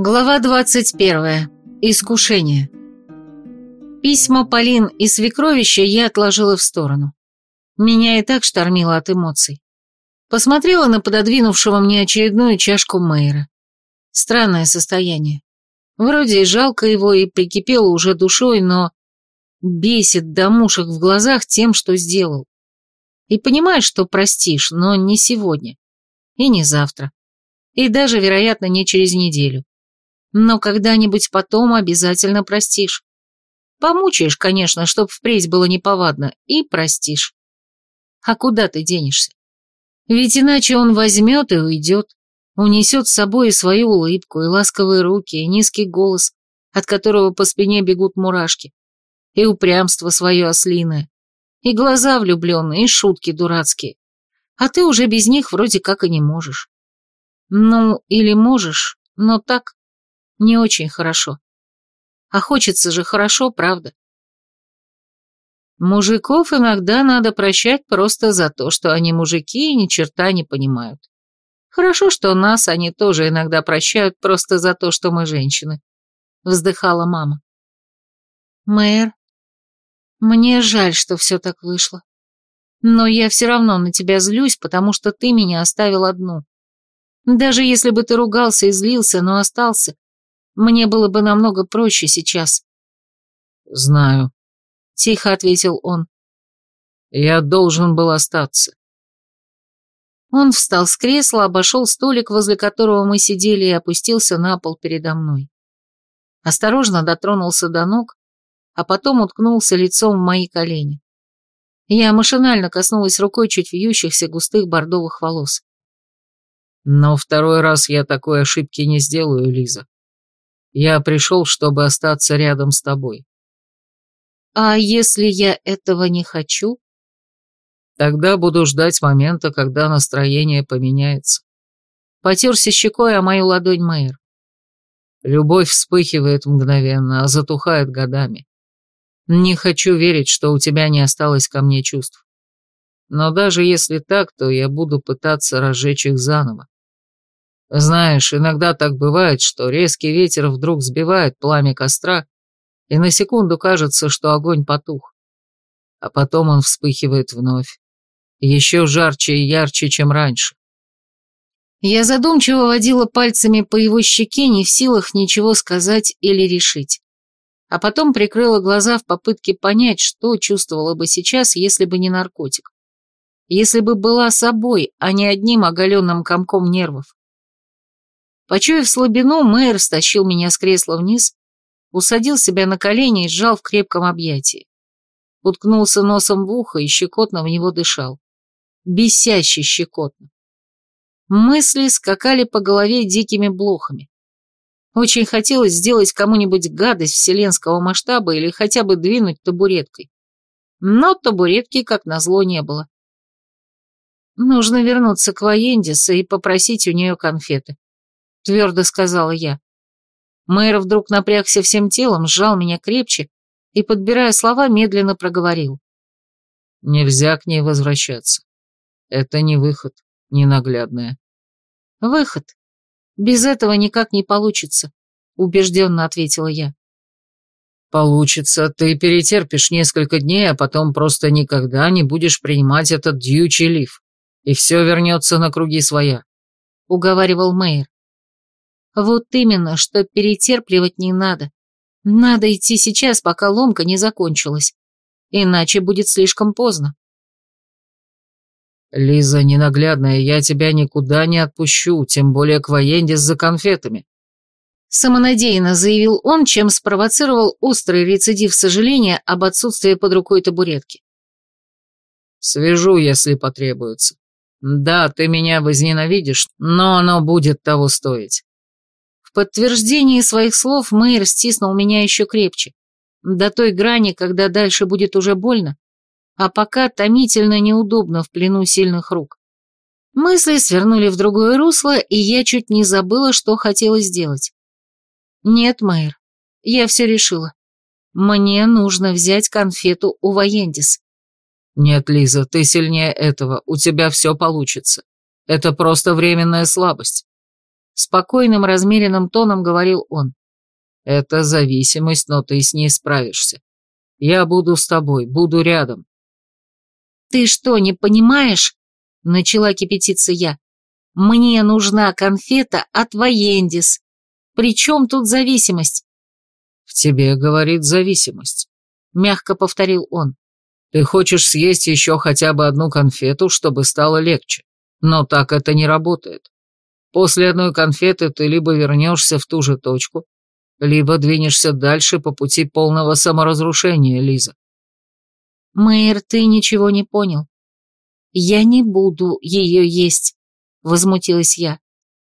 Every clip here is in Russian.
Глава 21. Искушение. Письма Полин и свекровища я отложила в сторону. Меня и так штормило от эмоций. Посмотрела на пододвинувшего мне очередную чашку Мэйра. Странное состояние. Вроде и жалко его, и прикипело уже душой, но бесит до мушек в глазах тем, что сделал. И понимаешь, что простишь, но не сегодня. И не завтра. И даже, вероятно, не через неделю. Но когда-нибудь потом обязательно простишь. Помучаешь, конечно, чтоб впредь было неповадно, и простишь. А куда ты денешься? Ведь иначе он возьмет и уйдет, унесет с собой и свою улыбку, и ласковые руки, и низкий голос, от которого по спине бегут мурашки, и упрямство свое ослиное, и глаза влюбленные, и шутки дурацкие. А ты уже без них вроде как и не можешь. Ну, или можешь, но так, не очень хорошо. А хочется же хорошо, правда? Мужиков иногда надо прощать просто за то, что они мужики и ни черта не понимают. Хорошо, что нас они тоже иногда прощают просто за то, что мы женщины. Вздыхала мама. Мэр, мне жаль, что все так вышло. Но я все равно на тебя злюсь, потому что ты меня оставил одну. Даже если бы ты ругался и злился, но остался, мне было бы намного проще сейчас. Знаю, тихо ответил он. Я должен был остаться. Он встал с кресла, обошел столик, возле которого мы сидели, и опустился на пол передо мной. Осторожно дотронулся до ног, а потом уткнулся лицом в мои колени. Я машинально коснулась рукой чуть вьющихся густых бордовых волос. Но второй раз я такой ошибки не сделаю, Лиза. Я пришел, чтобы остаться рядом с тобой. А если я этого не хочу? Тогда буду ждать момента, когда настроение поменяется. Потерся щекой о мою ладонь Мэйр. Любовь вспыхивает мгновенно, а затухает годами. Не хочу верить, что у тебя не осталось ко мне чувств. Но даже если так, то я буду пытаться разжечь их заново. Знаешь, иногда так бывает, что резкий ветер вдруг сбивает пламя костра, и на секунду кажется, что огонь потух. А потом он вспыхивает вновь. Еще жарче и ярче, чем раньше. Я задумчиво водила пальцами по его щеке, не в силах ничего сказать или решить. А потом прикрыла глаза в попытке понять, что чувствовала бы сейчас, если бы не наркотик. Если бы была собой, а не одним оголенным комком нервов. Почуяв слабину, мэр стащил меня с кресла вниз, усадил себя на колени и сжал в крепком объятии. Уткнулся носом в ухо и щекотно в него дышал. Бесяще щекотно. Мысли скакали по голове дикими блохами. Очень хотелось сделать кому-нибудь гадость вселенского масштаба или хотя бы двинуть табуреткой. Но табуретки, как назло, не было. Нужно вернуться к Воендису и попросить у нее конфеты твердо сказала я. Мэр вдруг напрягся всем телом, сжал меня крепче и, подбирая слова, медленно проговорил. Нельзя к ней возвращаться. Это не выход, ненаглядное. Выход. Без этого никак не получится, убежденно ответила я. Получится, ты перетерпишь несколько дней, а потом просто никогда не будешь принимать этот дьючий лиф, и все вернется на круги своя, уговаривал Мэйр. Вот именно, что перетерпливать не надо. Надо идти сейчас, пока ломка не закончилась. Иначе будет слишком поздно. «Лиза, ненаглядная, я тебя никуда не отпущу, тем более к военде за конфетами», Самонадеянно заявил он, чем спровоцировал острый рецидив сожаления об отсутствии под рукой табуретки. «Свяжу, если потребуется. Да, ты меня возненавидишь, но оно будет того стоить. Подтверждении своих слов Мэйр стиснул меня еще крепче, до той грани, когда дальше будет уже больно, а пока томительно неудобно в плену сильных рук. Мысли свернули в другое русло, и я чуть не забыла, что хотела сделать. Нет, Мэйр, я все решила. Мне нужно взять конфету у Воендис. Нет, Лиза, ты сильнее этого, у тебя все получится. Это просто временная слабость. Спокойным, размеренным тоном говорил он. Это зависимость, но ты с ней справишься. Я буду с тобой, буду рядом. Ты что, не понимаешь? Начала кипятиться я. Мне нужна конфета от Воендис. Причем тут зависимость? В тебе, говорит, зависимость. Мягко повторил он. Ты хочешь съесть еще хотя бы одну конфету, чтобы стало легче. Но так это не работает. После одной конфеты ты либо вернешься в ту же точку, либо двинешься дальше по пути полного саморазрушения, Лиза. Мэйр, ты ничего не понял. Я не буду ее есть, возмутилась я.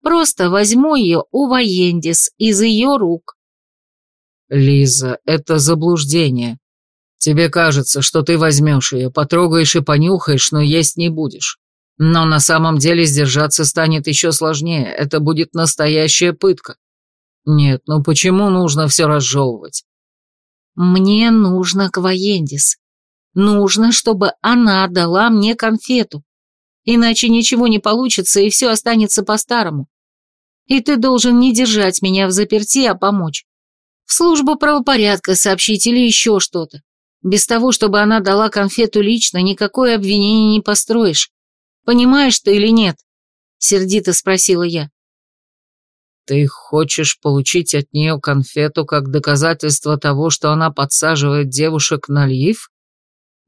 Просто возьму ее у Воендис из ее рук. Лиза, это заблуждение. Тебе кажется, что ты возьмешь ее, потрогаешь и понюхаешь, но есть не будешь. Но на самом деле сдержаться станет еще сложнее, это будет настоящая пытка. Нет, ну почему нужно все разжевывать? Мне нужно к Воендис. Нужно, чтобы она дала мне конфету. Иначе ничего не получится, и все останется по-старому. И ты должен не держать меня в заперти, а помочь. В службу правопорядка сообщить или еще что-то. Без того, чтобы она дала конфету лично, никакое обвинение не построишь. Понимаешь ты или нет? Сердито спросила я. Ты хочешь получить от нее конфету как доказательство того, что она подсаживает девушек на льив?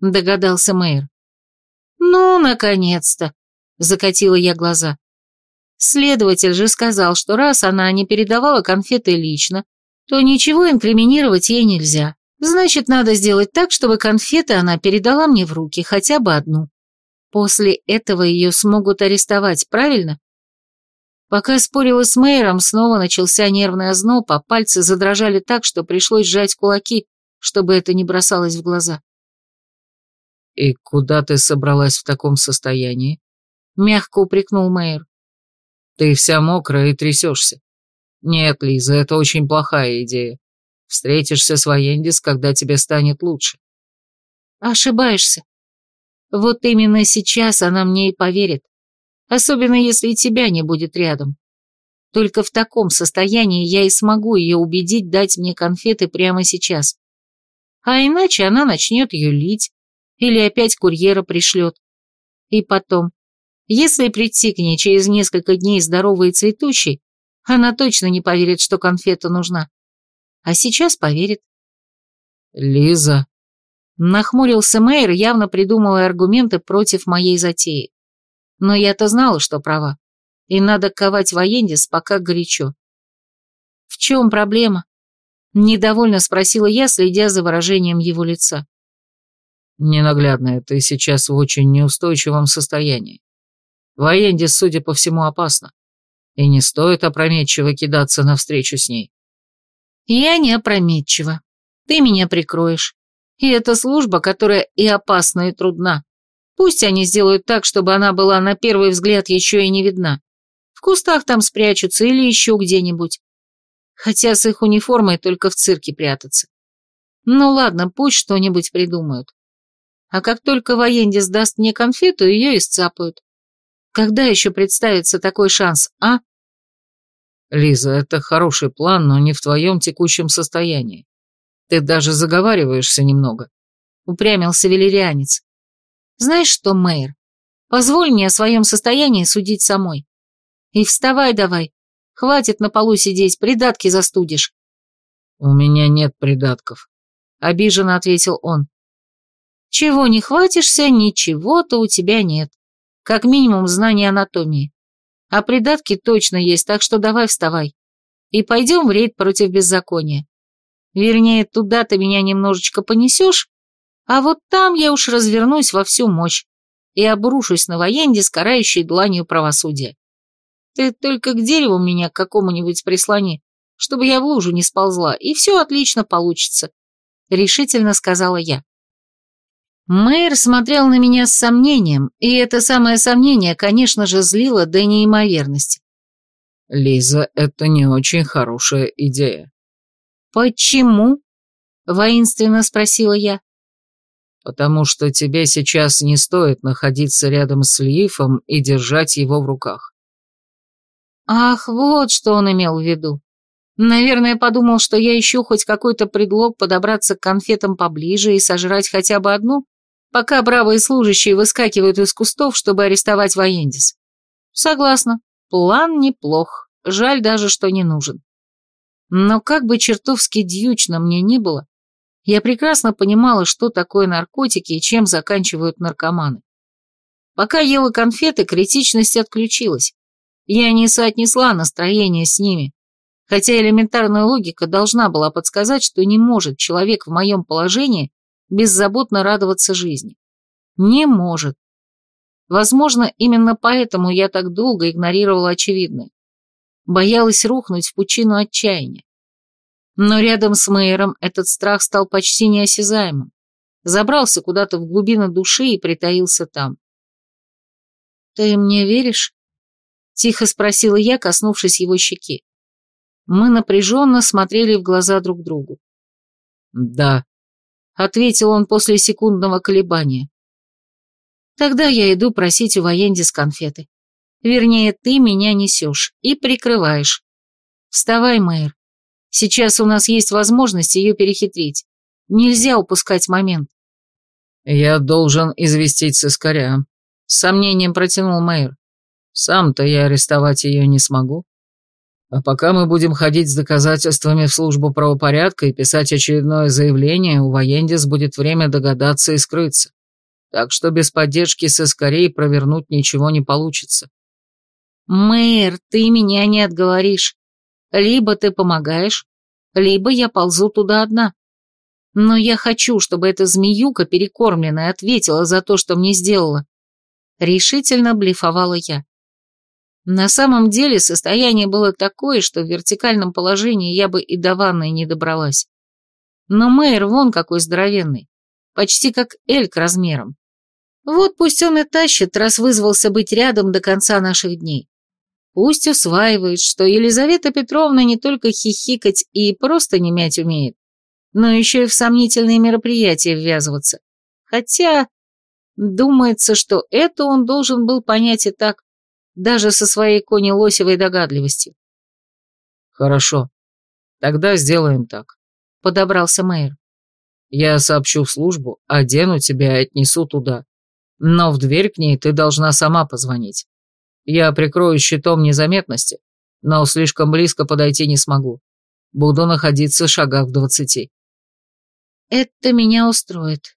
Догадался мэр. Ну, наконец-то, закатила я глаза. Следователь же сказал, что раз она не передавала конфеты лично, то ничего инкриминировать ей нельзя. Значит, надо сделать так, чтобы конфеты она передала мне в руки, хотя бы одну. После этого ее смогут арестовать, правильно? Пока спорила с мэром, снова начался нервный озноб, а пальцы задрожали так, что пришлось сжать кулаки, чтобы это не бросалось в глаза. «И куда ты собралась в таком состоянии?» — мягко упрекнул мэр. «Ты вся мокрая и трясешься. Нет, Лиза, это очень плохая идея. Встретишься с Воендис, когда тебе станет лучше». «Ошибаешься. Вот именно сейчас она мне и поверит особенно если тебя не будет рядом. Только в таком состоянии я и смогу ее убедить дать мне конфеты прямо сейчас. А иначе она начнет юлить или опять курьера пришлет. И потом, если прийти к ней через несколько дней здоровой и цветущей, она точно не поверит, что конфета нужна. А сейчас поверит. «Лиза», — нахмурился Мэйр, явно придумывая аргументы против моей затеи. Но я-то знала, что права. И надо ковать воендис, пока горячо. «В чем проблема?» Недовольно спросила я, следя за выражением его лица. «Ненаглядная, ты сейчас в очень неустойчивом состоянии. Воендис, судя по всему, опасно. И не стоит опрометчиво кидаться навстречу с ней». «Я не опрометчива. Ты меня прикроешь. И это служба, которая и опасна, и трудна. Пусть они сделают так, чтобы она была на первый взгляд еще и не видна. В кустах там спрячутся или еще где-нибудь. Хотя с их униформой только в цирке прятаться. Ну ладно, пусть что-нибудь придумают. А как только Военди сдаст мне конфету, ее и. Когда еще представится такой шанс, а? Лиза, это хороший план, но не в твоем текущем состоянии. Ты даже заговариваешься немного. Упрямился велирианец. Знаешь что, Мэйр, позволь мне о своем состоянии судить самой. И вставай давай, хватит на полу сидеть, придатки застудишь. У меня нет придатков, обиженно ответил он. Чего не хватишься, ничего-то у тебя нет. Как минимум знания анатомии. А придатки точно есть, так что давай вставай. И пойдем в рейд против беззакония. Вернее, туда ты меня немножечко понесешь, а вот там я уж развернусь во всю мощь и обрушусь на военде с дланью правосудия. Ты только к дереву меня к какому-нибудь прислони, чтобы я в лужу не сползла, и все отлично получится», — решительно сказала я. Мэр смотрел на меня с сомнением, и это самое сомнение, конечно же, злило до неимоверности. «Лиза, это не очень хорошая идея». «Почему?» — воинственно спросила я потому что тебе сейчас не стоит находиться рядом с Лиифом и держать его в руках. Ах, вот что он имел в виду. Наверное, подумал, что я ищу хоть какой-то предлог подобраться к конфетам поближе и сожрать хотя бы одну, пока бравые служащие выскакивают из кустов, чтобы арестовать Воендис. Согласна, план неплох, жаль даже, что не нужен. Но как бы чертовски дьючно мне ни было, я прекрасно понимала, что такое наркотики и чем заканчивают наркоманы. Пока ела конфеты, критичность отключилась. Я не соотнесла настроение с ними, хотя элементарная логика должна была подсказать, что не может человек в моем положении беззаботно радоваться жизни. Не может. Возможно, именно поэтому я так долго игнорировала очевидное. Боялась рухнуть в пучину отчаяния. Но рядом с Мэйером этот страх стал почти неосязаемым. Забрался куда-то в глубины души и притаился там. «Ты мне веришь?» — тихо спросила я, коснувшись его щеки. Мы напряженно смотрели в глаза друг другу. «Да», — ответил он после секундного колебания. «Тогда я иду просить у Воендис конфеты. Вернее, ты меня несешь и прикрываешь. Вставай, Мэйр. Сейчас у нас есть возможность ее перехитрить. Нельзя упускать момент. Я должен известить сыскаря. С сомнением протянул мэр. Сам-то я арестовать ее не смогу. А пока мы будем ходить с доказательствами в службу правопорядка и писать очередное заявление, у Воендис будет время догадаться и скрыться. Так что без поддержки сыскарей провернуть ничего не получится. Мэр, ты меня не отговоришь. Либо ты помогаешь, либо я ползу туда одна. Но я хочу, чтобы эта змеюка перекормленная ответила за то, что мне сделала. Решительно блефовала я. На самом деле состояние было такое, что в вертикальном положении я бы и до ванной не добралась. Но Мэйр вон какой здоровенный, почти как эльк размером. Вот пусть он и тащит, раз вызвался быть рядом до конца наших дней. Пусть усваивает, что Елизавета Петровна не только хихикать и просто не мять умеет, но еще и в сомнительные мероприятия ввязываться. Хотя, думается, что это он должен был понять и так, даже со своей кони Лосевой догадливостью. «Хорошо. Тогда сделаем так», — подобрался мэр. «Я сообщу в службу, одену тебя и отнесу туда. Но в дверь к ней ты должна сама позвонить. Я прикрою щитом незаметности, но слишком близко подойти не смогу. Буду находиться в шагах в двадцати. Это меня устроит.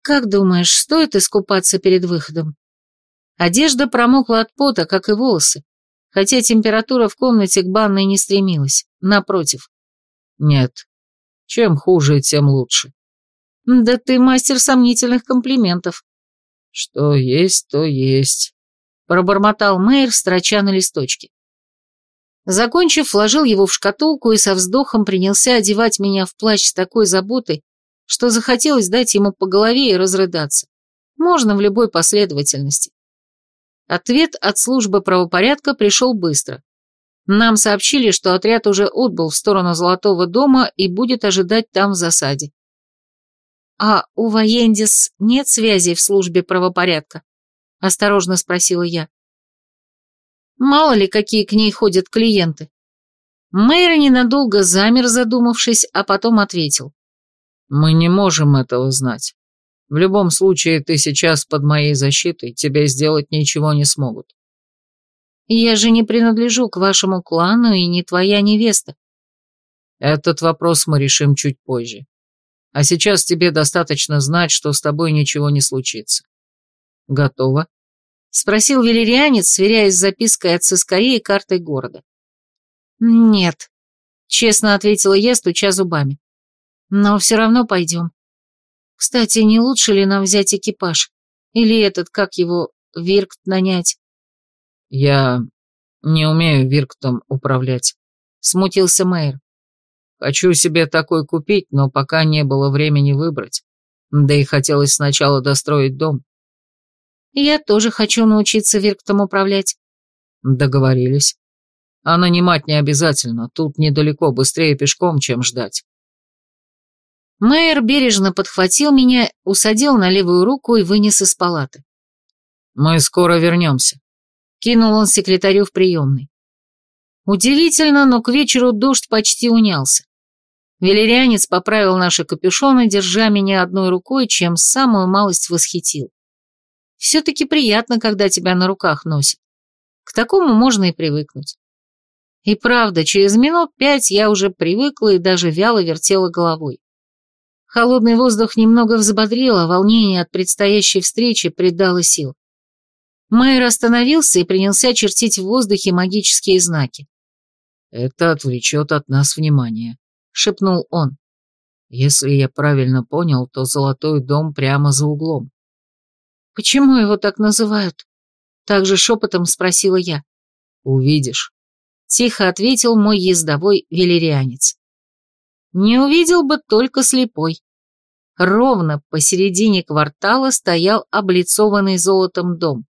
Как думаешь, стоит искупаться перед выходом? Одежда промокла от пота, как и волосы, хотя температура в комнате к банной не стремилась, напротив. Нет. Чем хуже, тем лучше. Да ты мастер сомнительных комплиментов. Что есть, то есть пробормотал Мэйр, строча на листочке. Закончив, вложил его в шкатулку и со вздохом принялся одевать меня в плащ с такой заботой, что захотелось дать ему по голове и разрыдаться. Можно в любой последовательности. Ответ от службы правопорядка пришел быстро. Нам сообщили, что отряд уже отбыл в сторону Золотого дома и будет ожидать там в засаде. А у Воендис нет связей в службе правопорядка? Осторожно спросила я. Мало ли, какие к ней ходят клиенты. Мэйр ненадолго замер, задумавшись, а потом ответил. «Мы не можем этого знать. В любом случае, ты сейчас под моей защитой, тебе сделать ничего не смогут». «Я же не принадлежу к вашему клану и не твоя невеста». «Этот вопрос мы решим чуть позже. А сейчас тебе достаточно знать, что с тобой ничего не случится. Готово?» Спросил велерианец, сверяясь с запиской от сыскарей и картой города. «Нет», — честно ответила я, стуча зубами. «Но все равно пойдем. Кстати, не лучше ли нам взять экипаж? Или этот, как его, Виркт нанять?» «Я не умею Вирктом управлять», — смутился мэр. «Хочу себе такой купить, но пока не было времени выбрать. Да и хотелось сначала достроить дом. Я тоже хочу научиться Вирктом управлять. Договорились. А нанимать не обязательно, тут недалеко, быстрее пешком, чем ждать. Мэйр бережно подхватил меня, усадил на левую руку и вынес из палаты. «Мы скоро вернемся», — кинул он секретарю в приемной. Удивительно, но к вечеру дождь почти унялся. Велерианец поправил наши капюшоны, держа меня одной рукой, чем самую малость восхитил. Все-таки приятно, когда тебя на руках носят. К такому можно и привыкнуть. И правда, через минут пять я уже привыкла и даже вяло вертела головой. Холодный воздух немного взбодрил, а волнение от предстоящей встречи придало сил. Майер остановился и принялся чертить в воздухе магические знаки. «Это отвлечет от нас внимание», — шепнул он. «Если я правильно понял, то золотой дом прямо за углом». «Почему его так называют?» Также шепотом спросила я. «Увидишь», — тихо ответил мой ездовой велерианец. Не увидел бы только слепой. Ровно посередине квартала стоял облицованный золотом дом.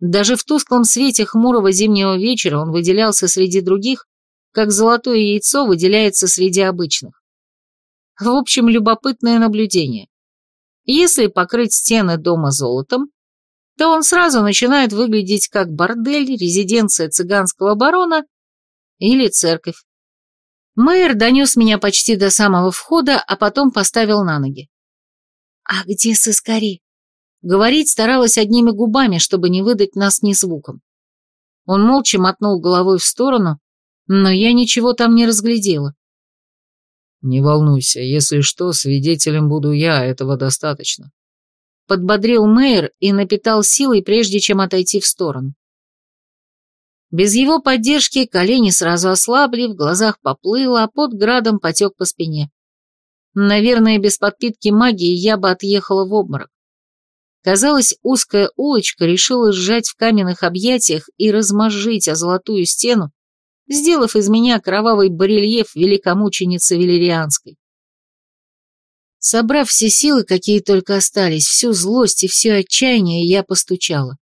Даже в тусклом свете хмурого зимнего вечера он выделялся среди других, как золотое яйцо выделяется среди обычных. В общем, любопытное наблюдение. Если покрыть стены дома золотом, то он сразу начинает выглядеть как бордель, резиденция цыганского барона или церковь. Мэйр донес меня почти до самого входа, а потом поставил на ноги. «А где сыскари?» Говорить старалась одними губами, чтобы не выдать нас ни звуком. Он молча мотнул головой в сторону, но я ничего там не разглядела. «Не волнуйся, если что, свидетелем буду я, этого достаточно подбодрил Мэйр и напитал силой, прежде чем отойти в сторону. Без его поддержки колени сразу ослабли, в глазах поплыло, а под градом потек по спине. Наверное, без подпитки магии я бы отъехала в обморок. Казалось, узкая улочка решила сжать в каменных объятиях и размозжить о золотую стену, сделав из меня кровавый барельеф великомученицы Велерианской. Собрав все силы, какие только остались, всю злость и все отчаяние, я постучала.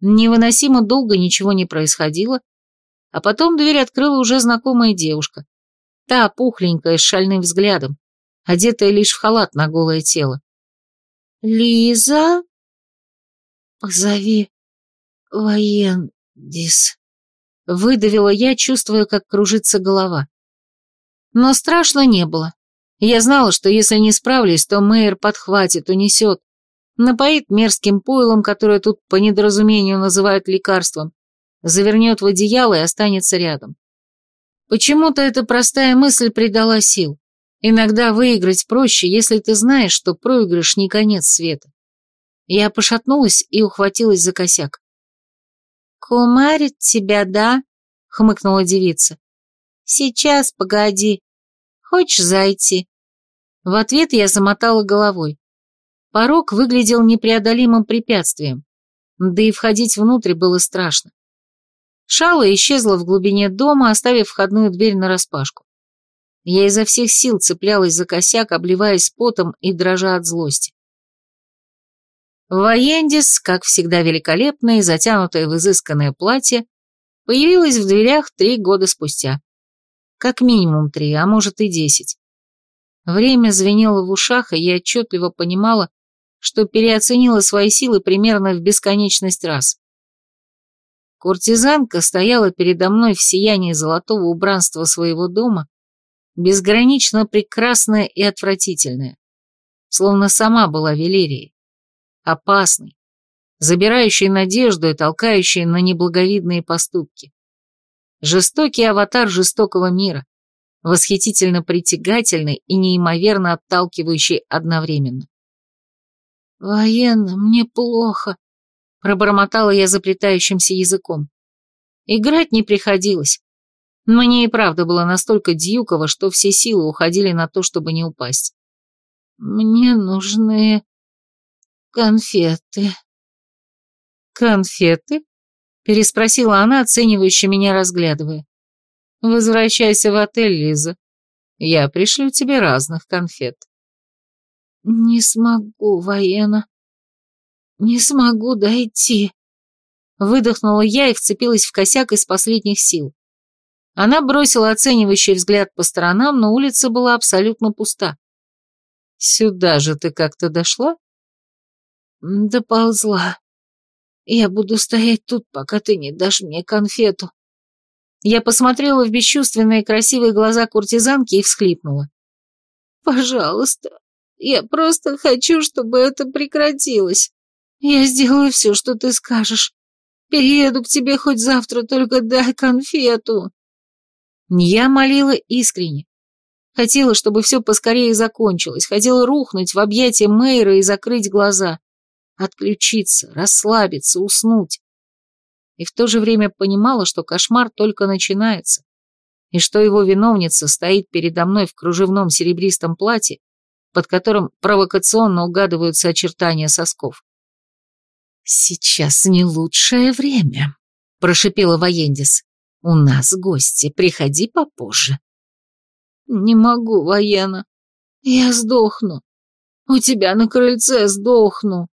Невыносимо долго ничего не происходило, а потом дверь открыла уже знакомая девушка. Та, пухленькая, с шальным взглядом, одетая лишь в халат на голое тело. «Лиза?» «Позови воендис», — выдавила я, чувствуя, как кружится голова. Но страшно не было. Я знала, что если не справлюсь, то Мэйр подхватит, унесет, напоит мерзким пойлом, которое тут по недоразумению называют лекарством, завернет в одеяло и останется рядом. Почему-то эта простая мысль придала сил. Иногда выиграть проще, если ты знаешь, что проигрыш не конец света. Я пошатнулась и ухватилась за косяк. «Кумарит тебя, да?» — хмыкнула девица. «Сейчас, погоди, Хочешь зайти?» В ответ я замотала головой. Порог выглядел непреодолимым препятствием, да и входить внутрь было страшно. Шала исчезла в глубине дома, оставив входную дверь нараспашку. Я изо всех сил цеплялась за косяк, обливаясь потом и дрожа от злости. Воендис, как всегда великолепная и затянутая в изысканное платье, появилась в дверях три года спустя. Как минимум три, а может и десять. Время звенело в ушах, и я отчетливо понимала, что переоценила свои силы примерно в бесконечность раз. Куртизанка стояла передо мной в сиянии золотого убранства своего дома, безгранично прекрасная и отвратительная, словно сама была Велерией, опасной, забирающей надежду и толкающей на неблаговидные поступки. Жестокий аватар жестокого мира, восхитительно притягательный и неимоверно отталкивающий одновременно. «Военно, мне плохо», — пробормотала я заплетающимся языком. Играть не приходилось. Мне и правда было настолько дьюково, что все силы уходили на то, чтобы не упасть. «Мне нужны конфеты». «Конфеты?» Переспросила она, оценивающе меня разглядывая. «Возвращайся в отель, Лиза. Я пришлю тебе разных конфет». «Не смогу, военно. Не смогу дойти». Выдохнула я и вцепилась в косяк из последних сил. Она бросила оценивающий взгляд по сторонам, но улица была абсолютно пуста. «Сюда же ты как-то дошла?» «Доползла», я буду стоять тут, пока ты не дашь мне конфету. Я посмотрела в бесчувственные красивые глаза куртизанки и всхлипнула. «Пожалуйста, я просто хочу, чтобы это прекратилось. Я сделаю все, что ты скажешь. Перееду к тебе хоть завтра, только дай конфету». Я молила искренне. Хотела, чтобы все поскорее закончилось, хотела рухнуть в объятия Мэйра и закрыть глаза, отключиться, расслабиться, уснуть и в то же время понимала, что кошмар только начинается, и что его виновница стоит передо мной в кружевном серебристом платье, под которым провокационно угадываются очертания сосков. «Сейчас не лучшее время», — прошипела Воендис. «У нас гости, приходи попозже». «Не могу, Воена. Я сдохну. У тебя на крыльце сдохну».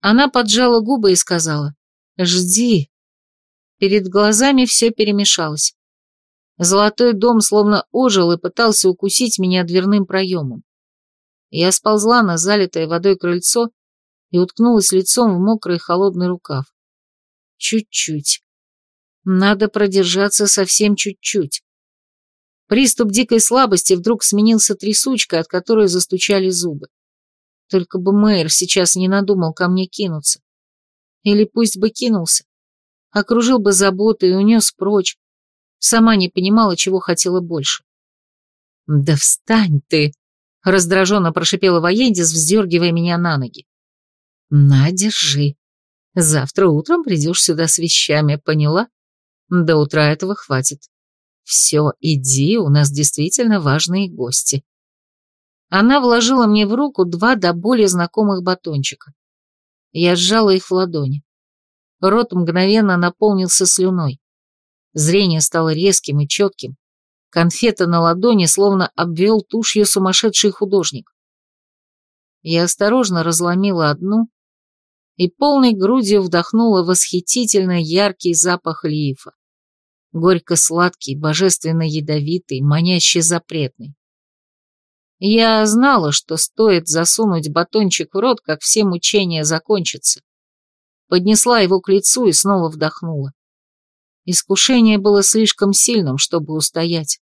Она поджала губы и сказала, «Жди, Перед глазами все перемешалось. Золотой дом словно ожил и пытался укусить меня дверным проемом. Я сползла на залитое водой крыльцо и уткнулась лицом в мокрый холодный рукав. Чуть-чуть. Надо продержаться совсем чуть-чуть. Приступ дикой слабости вдруг сменился трясучкой, от которой застучали зубы. Только бы мэр сейчас не надумал ко мне кинуться. Или пусть бы кинулся окружил бы заботой и унес прочь. Сама не понимала, чего хотела больше. «Да встань ты!» — раздраженно прошипела Воендис, вздергивая меня на ноги. «На, держи. Завтра утром придешь сюда с вещами, поняла? До утра этого хватит. Все, иди, у нас действительно важные гости». Она вложила мне в руку два до боли знакомых батончика. Я сжала их в ладони. Рот мгновенно наполнился слюной. Зрение стало резким и четким. Конфета на ладони словно обвел тушью сумасшедший художник. Я осторожно разломила одну и полной грудью вдохнула восхитительно яркий запах лифа. Горько-сладкий, божественно ядовитый, манящий запретный. Я знала, что стоит засунуть батончик в рот, как все мучения закончатся поднесла его к лицу и снова вдохнула. Искушение было слишком сильным, чтобы устоять.